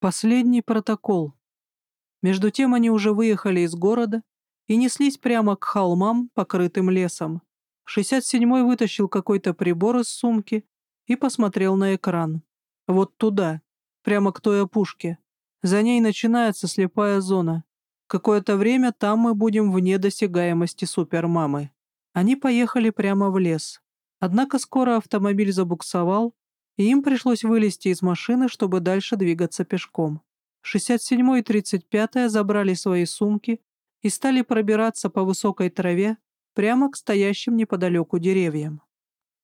Последний протокол. Между тем они уже выехали из города и неслись прямо к холмам, покрытым лесом. 67-й вытащил какой-то прибор из сумки и посмотрел на экран. Вот туда, прямо к той опушке. За ней начинается слепая зона. Какое-то время там мы будем вне досягаемости супермамы. Они поехали прямо в лес. Однако скоро автомобиль забуксовал, и им пришлось вылезти из машины, чтобы дальше двигаться пешком. 67 и 35 забрали свои сумки и стали пробираться по высокой траве прямо к стоящим неподалеку деревьям.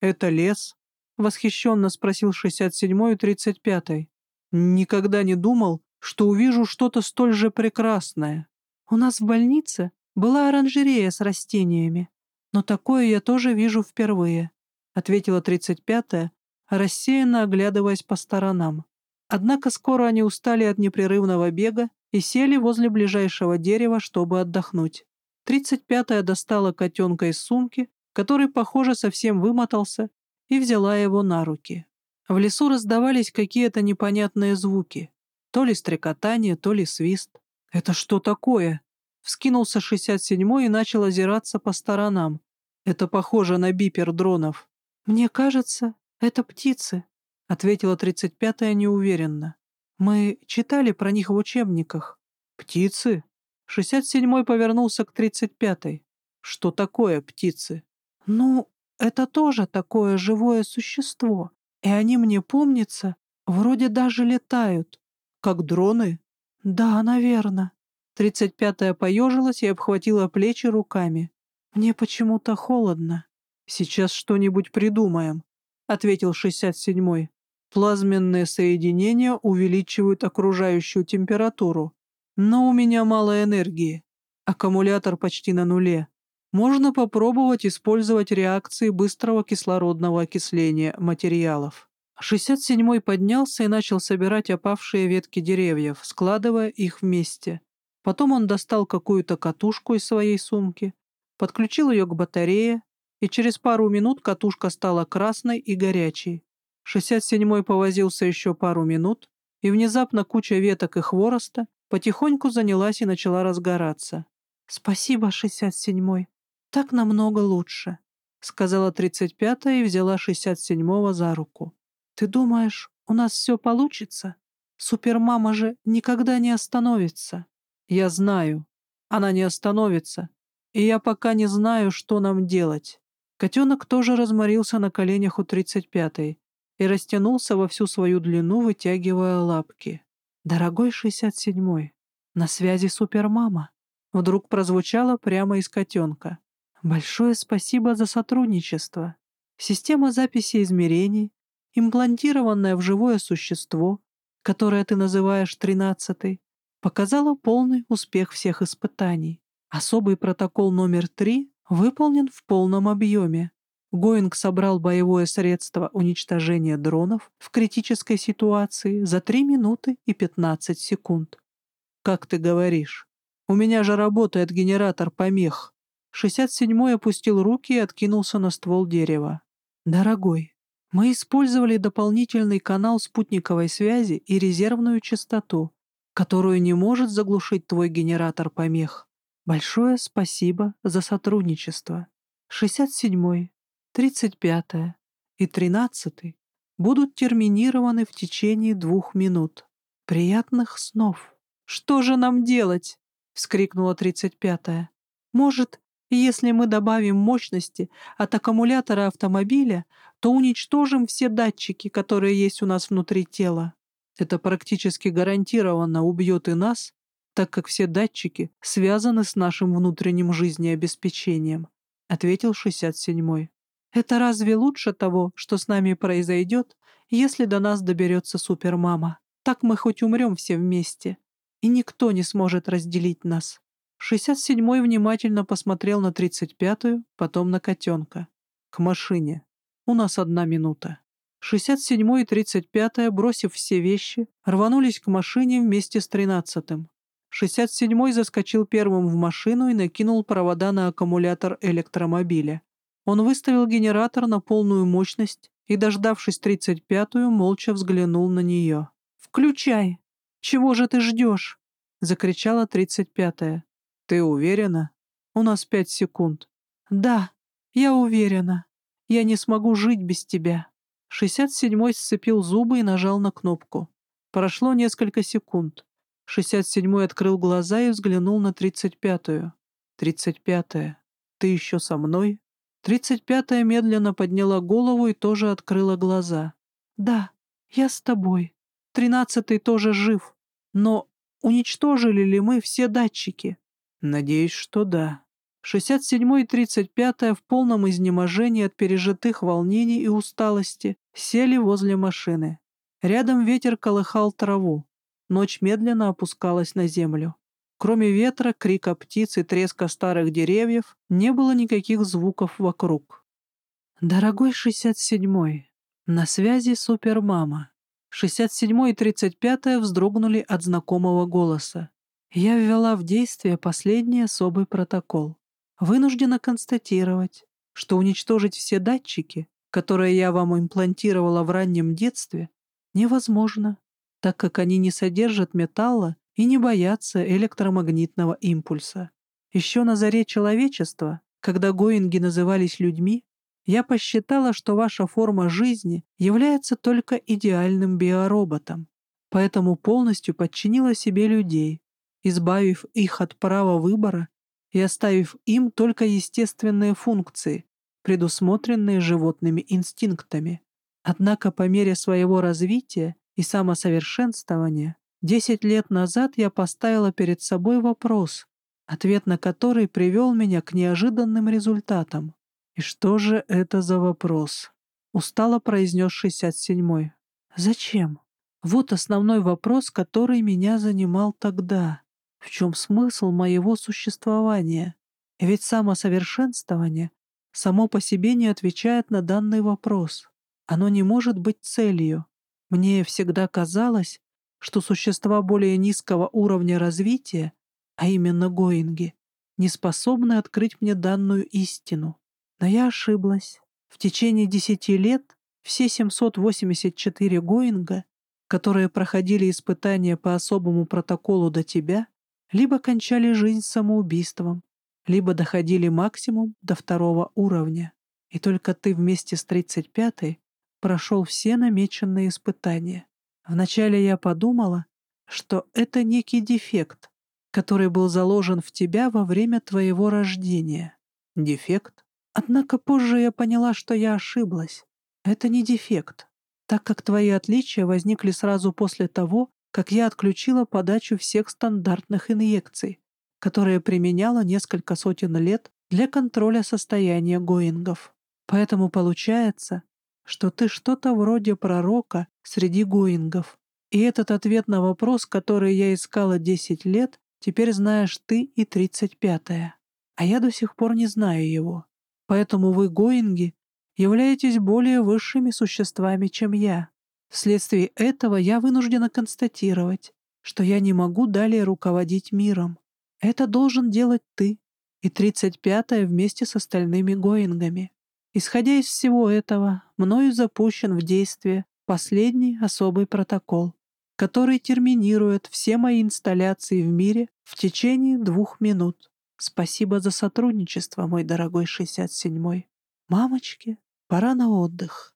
«Это лес?» — восхищенно спросил 67 и 35 «Никогда не думал, что увижу что-то столь же прекрасное. У нас в больнице была оранжерея с растениями, но такое я тоже вижу впервые», — ответила 35-я, рассеянно оглядываясь по сторонам. Однако скоро они устали от непрерывного бега и сели возле ближайшего дерева, чтобы отдохнуть. Тридцать пятая достала котенка из сумки, который, похоже, совсем вымотался, и взяла его на руки. В лесу раздавались какие-то непонятные звуки. То ли стрекотание, то ли свист. «Это что такое?» Вскинулся шестьдесят седьмой и начал озираться по сторонам. «Это похоже на бипер дронов». «Мне кажется, «Это птицы», — ответила тридцать пятая неуверенно. «Мы читали про них в учебниках». «Птицы?» Шестьдесят седьмой повернулся к тридцать пятой. «Что такое птицы?» «Ну, это тоже такое живое существо, и они мне помнятся, вроде даже летают». «Как дроны?» «Да, наверное». Тридцать пятая поежилась и обхватила плечи руками. «Мне почему-то холодно». «Сейчас что-нибудь придумаем», — ответил 67-й. «Плазменные соединения увеличивают окружающую температуру. Но у меня мало энергии. Аккумулятор почти на нуле. Можно попробовать использовать реакции быстрого кислородного окисления материалов». 67-й поднялся и начал собирать опавшие ветки деревьев, складывая их вместе. Потом он достал какую-то катушку из своей сумки, подключил ее к батарее и через пару минут катушка стала красной и горячей. 67-й повозился еще пару минут, и внезапно куча веток и хвороста потихоньку занялась и начала разгораться. «Спасибо, 67-й. Так намного лучше», — сказала 35-я и взяла 67-го за руку. «Ты думаешь, у нас все получится? Супермама же никогда не остановится». «Я знаю. Она не остановится. И я пока не знаю, что нам делать. Котенок тоже разморился на коленях у тридцать пятой и растянулся во всю свою длину, вытягивая лапки. «Дорогой шестьдесят седьмой, на связи супермама!» Вдруг прозвучало прямо из котенка. «Большое спасибо за сотрудничество. Система записи измерений, имплантированная в живое существо, которое ты называешь тринадцатой, показала полный успех всех испытаний. Особый протокол номер три выполнен в полном объеме. Гоинг собрал боевое средство уничтожения дронов в критической ситуации за 3 минуты и 15 секунд. «Как ты говоришь? У меня же работает генератор помех». 67-й опустил руки и откинулся на ствол дерева. «Дорогой, мы использовали дополнительный канал спутниковой связи и резервную частоту, которую не может заглушить твой генератор помех. Большое спасибо за сотрудничество. 67-й, 35-е и 13-й будут терминированы в течение двух минут. Приятных снов. «Что же нам делать?» — вскрикнула 35-я. «Может, если мы добавим мощности от аккумулятора автомобиля, то уничтожим все датчики, которые есть у нас внутри тела. Это практически гарантированно убьет и нас, так как все датчики связаны с нашим внутренним жизнеобеспечением», — ответил 67-й. «Это разве лучше того, что с нами произойдет, если до нас доберется супермама? Так мы хоть умрем все вместе, и никто не сможет разделить нас». 67-й внимательно посмотрел на 35-ю, потом на котенка. «К машине. У нас одна минута». 67-й и 35-я, бросив все вещи, рванулись к машине вместе с 13-м. 67-й заскочил первым в машину и накинул провода на аккумулятор электромобиля. Он выставил генератор на полную мощность и, дождавшись 35-ю, молча взглянул на нее. «Включай!» Чего же ты ждешь?» — закричала тридцать пятая. «Ты уверена? У нас пять секунд». «Да, я уверена. Я не смогу жить без тебя». Шестьдесят седьмой сцепил зубы и нажал на кнопку. Прошло несколько секунд. Шестьдесят седьмой открыл глаза и взглянул на тридцать пятую. «Тридцать пятая, ты еще со мной?» Тридцать пятая медленно подняла голову и тоже открыла глаза. «Да, я с тобой. Тринадцатый тоже жив. Но уничтожили ли мы все датчики?» «Надеюсь, что да». Шестьдесят седьмой и тридцать пятая в полном изнеможении от пережитых волнений и усталости сели возле машины. Рядом ветер колыхал траву. Ночь медленно опускалась на землю. Кроме ветра, крика птиц и треска старых деревьев, не было никаких звуков вокруг. «Дорогой 67-й, на связи супермама». 67-й и 35-я вздрогнули от знакомого голоса. Я ввела в действие последний особый протокол. Вынуждена констатировать, что уничтожить все датчики, которые я вам имплантировала в раннем детстве, невозможно, так как они не содержат металла и не боятся электромагнитного импульса. Еще на заре человечества, когда Гоинги назывались людьми, я посчитала, что ваша форма жизни является только идеальным биороботом, поэтому полностью подчинила себе людей, избавив их от права выбора и оставив им только естественные функции, предусмотренные животными инстинктами. Однако по мере своего развития и самосовершенствования Десять лет назад я поставила перед собой вопрос, ответ на который привел меня к неожиданным результатам. «И что же это за вопрос?» — устало произнес шестьдесят седьмой. «Зачем? Вот основной вопрос, который меня занимал тогда. В чем смысл моего существования? Ведь самосовершенствование само по себе не отвечает на данный вопрос. Оно не может быть целью. Мне всегда казалось, что существа более низкого уровня развития, а именно Гоинги, не способны открыть мне данную истину. Но я ошиблась. В течение десяти лет все 784 Гоинга, которые проходили испытания по особому протоколу до тебя, либо кончали жизнь самоубийством, либо доходили максимум до второго уровня. И только ты вместе с 35-й прошел все намеченные испытания. Вначале я подумала, что это некий дефект, который был заложен в тебя во время твоего рождения. Дефект? Однако позже я поняла, что я ошиблась. Это не дефект, так как твои отличия возникли сразу после того, как я отключила подачу всех стандартных инъекций, которые применяла несколько сотен лет для контроля состояния Гоингов. Поэтому получается, что ты что-то вроде пророка среди гоингов. И этот ответ на вопрос, который я искала 10 лет, теперь знаешь ты и 35-я. А я до сих пор не знаю его. Поэтому вы, гоинги, являетесь более высшими существами, чем я. Вследствие этого я вынуждена констатировать, что я не могу далее руководить миром. Это должен делать ты и 35-я вместе с остальными гоингами. Исходя из всего этого, мною запущен в действие последний особый протокол, который терминирует все мои инсталляции в мире в течение двух минут. Спасибо за сотрудничество, мой дорогой 67-й. Мамочки, пора на отдых.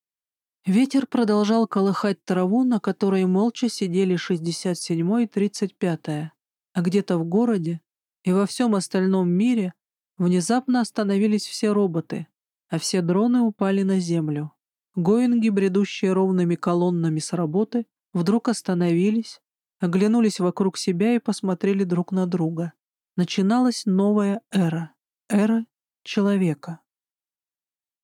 Ветер продолжал колыхать траву, на которой молча сидели 67-й и 35-я, а где-то в городе и во всем остальном мире внезапно остановились все роботы, а все дроны упали на землю. Гоинги, бредущие ровными колоннами с работы, вдруг остановились, оглянулись вокруг себя и посмотрели друг на друга. Начиналась новая эра. Эра человека.